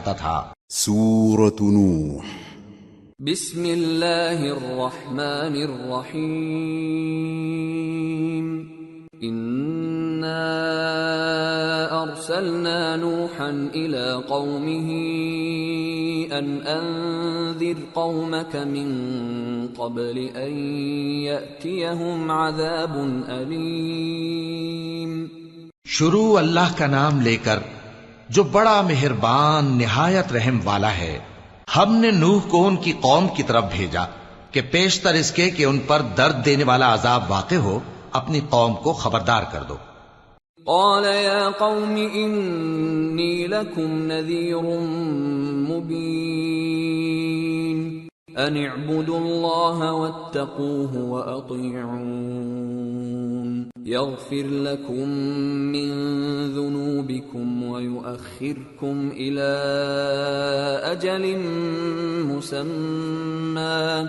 جاتا تھا۔ سورة نوح۔ بسم الله الرحمن الرحيم إنا أرسلنا نوحا إلى قومه أن أنذر قومك من قبل أن يأتيهم عذاب أليم۔ شروع اللہ کا نام لے کر جو بڑا مہربان، نہایت رحم والا ہے۔ ہم نے نوح کو ان کی قوم کی طرف بھیجا کہ پیشتر اس کے کہ ان پر درد دینے والا عذاب واقع ہو، اپنی قوم کو خبردار کر دو۔ قال يا قوم إني لكم نذير مبين۔ أن اعبدوا الله واتقوه وأطيعون يغفر لكم من ذنوبكم ويؤخركم إلى أجل مسمى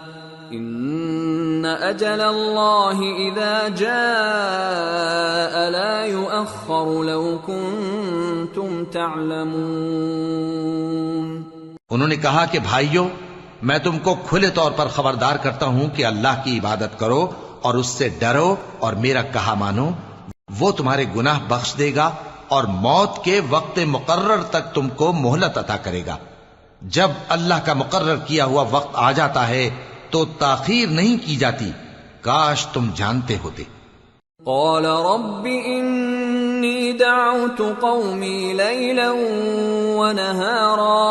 إن أجل الله إذا جاء لا يؤخر لو كنتم تعلمون انہوں نے کہا کہ بھائیو میں تم کو کھلے طور پر خبردار کرتا ہوں کہ اللہ کی عبادت کرو اور اس سے ڈرو اور میرا کہا مانو، وہ تمہارے گناہ بخش دے گا اور موت کے وقت مقرر تک تم کو مہلت عطا کرے گا۔ جب اللہ کا مقرر کیا ہوا وقت آ جاتا ہے تو تاخیر نہیں کی جاتی۔ کاش تم جانتے ہوتے۔ قال رب إني دعوت قومي ليلا ونهارا۔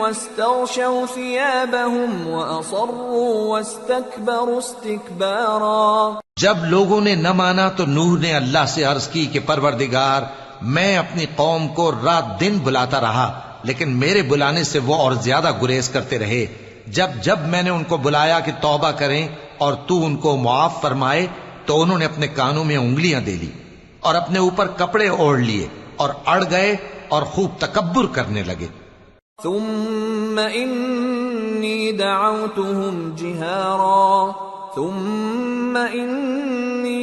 واستغشوا ثيابهم وأصروا واستكبروا استكبارا. جب لوگوں نے نہ مانا تو نوح نے اللہ سے عرض کی کہ پروردگار، میں اپنی قوم کو رات دن بلاتا رہا، لیکن میرے بلانے سے وہ اور زیادہ گریز کرتے رہے۔ جب جب میں نے ان کو بلایا کہ توبہ کریں اور تو ان کو معاف فرمائے، تو انہوں نے اپنے کانوں میں انگلیاں دے لی اور اپنے اوپر کپڑے اوڑھ لیے اور اڑ گئے اور خوب تکبر کرنے لگے۔ ثم إني دعوتهم جهارا۔ ثم إني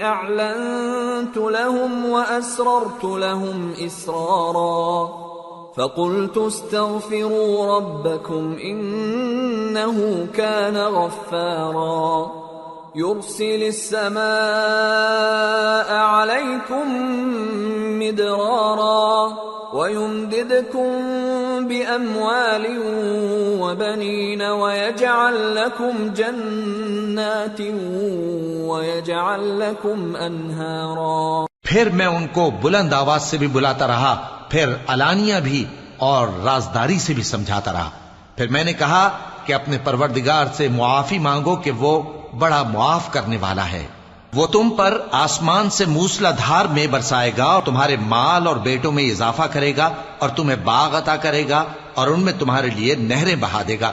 أعلنت لهم وأسررت لهم إسرارا۔ فقلت استغفروا ربكم إنه كان غفارا۔ يرسل السماء عليكم مدرارا ويمددكم بأموال وبنين ويجعل لكم جنات ويجعل لكم أنهارا. پھر میں ان کو بلند آواز سے بھی بلاتا رہا، پھر علانیہ بھی اور رازداری سے بھی سمجھاتا رہا۔ پھر میں نے کہا کہ اپنے پروردگار سے معافی مانگو کہ وہ بڑا معاف کرنے والا ہے۔ وہ تم پر آسمان سے موسلا دھار میں برسائے گا اور تمہارے مال اور بیٹوں میں اضافہ کرے گا اور تمہیں باغ عطا کرے گا اور ان میں تمہارے لیے نہریں بہا دے گا۔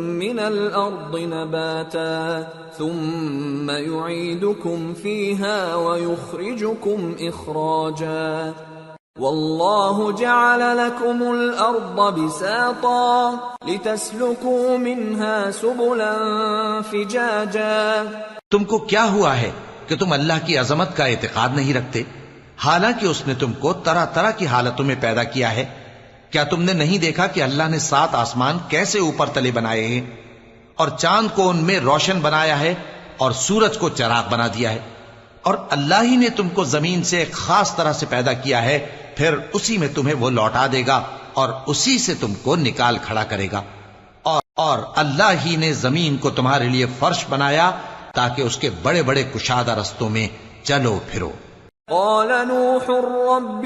من الأرض نباتا ثم يعيدكم فيها ويخرجكم إخراجا. والله جعل لكم الأرض بساطا لتسلكوا منها سبلا فجاجا. تم کو کیا ہوا ہے کہ تم اللہ کی عظمت کا اعتقاد نہیں رکھتے؟ حالانکہ اس نے تم کو طرح طرح کی حالتوں میں پیدا کیا ہے کیا تم نے نہیں دیکھا کہ اللہ نے سات آسمان کیسے اوپر تلے بنائے ہیں؟ اور چاند کو ان میں روشن بنایا ہے اور سورج کو چراغ بنا دیا ہے۔ اور اللہ ہی نے تم کو زمین سے ایک خاص طرح سے پیدا کیا ہے، پھر اسی میں تمہیں وہ لوٹا دے گا اور اسی سے تم کو نکال کھڑا کرے گا۔ اور اور اللہ ہی نے زمین کو تمہارے لیے فرش بنایا تاکہ اس کے بڑے بڑے کشادہ رستوں میں چلو پھرو۔ قال نوح رب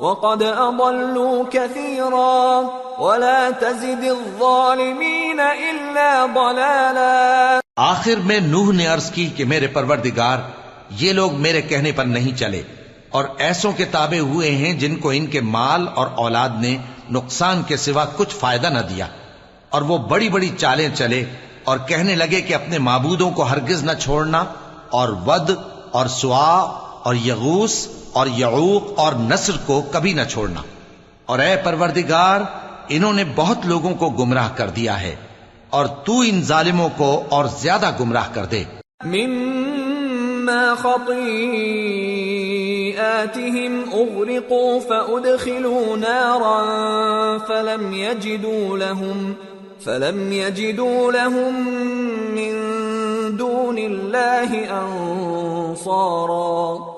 وقد أضلوا كثيرا ولا تزد الظالمين إلا ضلالا. آخر میں نوح نے عرض کی کہ میرے پروردگار، یہ لوگ میرے کہنے پر نہیں چلے اور ایسوں کے تابع ہوئے ہیں جن کو ان کے مال اور اولاد نے نقصان کے سوا کچھ فائدہ نہ دیا اور وہ بڑی بڑی چالیں چلے اور کہنے لگے کہ اپنے معبودوں کو ہرگز نہ چھوڑنا اور ود اور سوا اور یغوس اور یعوق اور نصر کو کبھی نہ چھوڑنا۔ اور اے پروردگار، انہوں نے بہت لوگوں کو گمراہ کر دیا ہے، اور تو ان ظالموں کو اور زیادہ گمراہ کر دے۔ مما خطيئاتهم أغرقوا فأدخلوا نارا فلم يجدوا لهم، فلم يجدوا لهم من دون الله أنصارا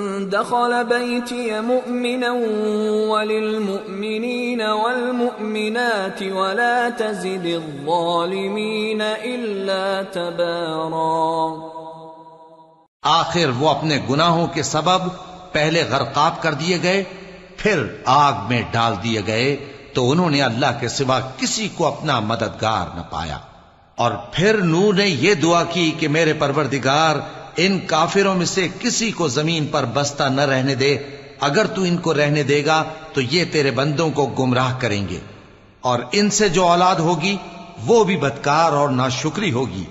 دخل بيتي مؤمنا وللمؤمنين والمؤمنات ولا تزد الظالمين الا تبارا. آخر وہ اپنے گناہوں کے سبب پہلے غرقاب کر دیے گئے، پھر آگ میں ڈال دیے گئے، تو انہوں نے اللہ کے سوا کسی کو اپنا مددگار نہ پایا۔ اور پھر نور نے یہ دعا کی کہ میرے پروردگار ان کافروں میں سے کسی کو زمین پر بستہ نہ رہنے دے۔ اگر تو ان کو رہنے دے گا، تو یہ تیرے بندوں کو گمراہ کریں گے۔ اور ان سے جو اولاد ہوگی، وہ بھی بدکار اور ناشکری ہوگی۔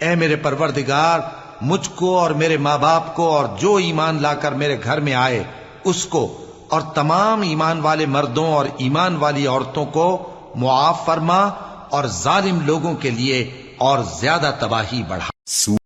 اے میرے پروردگار، مجھ کو اور میرے ماں باپ کو اور جو ایمان لا کر میرے گھر میں آئے، اس کو اور تمام ایمان والے مردوں اور ایمان والی عورتوں کو معاف فرما اور ظالم لوگوں کے لیے اور زیادہ تباہی بڑھا۔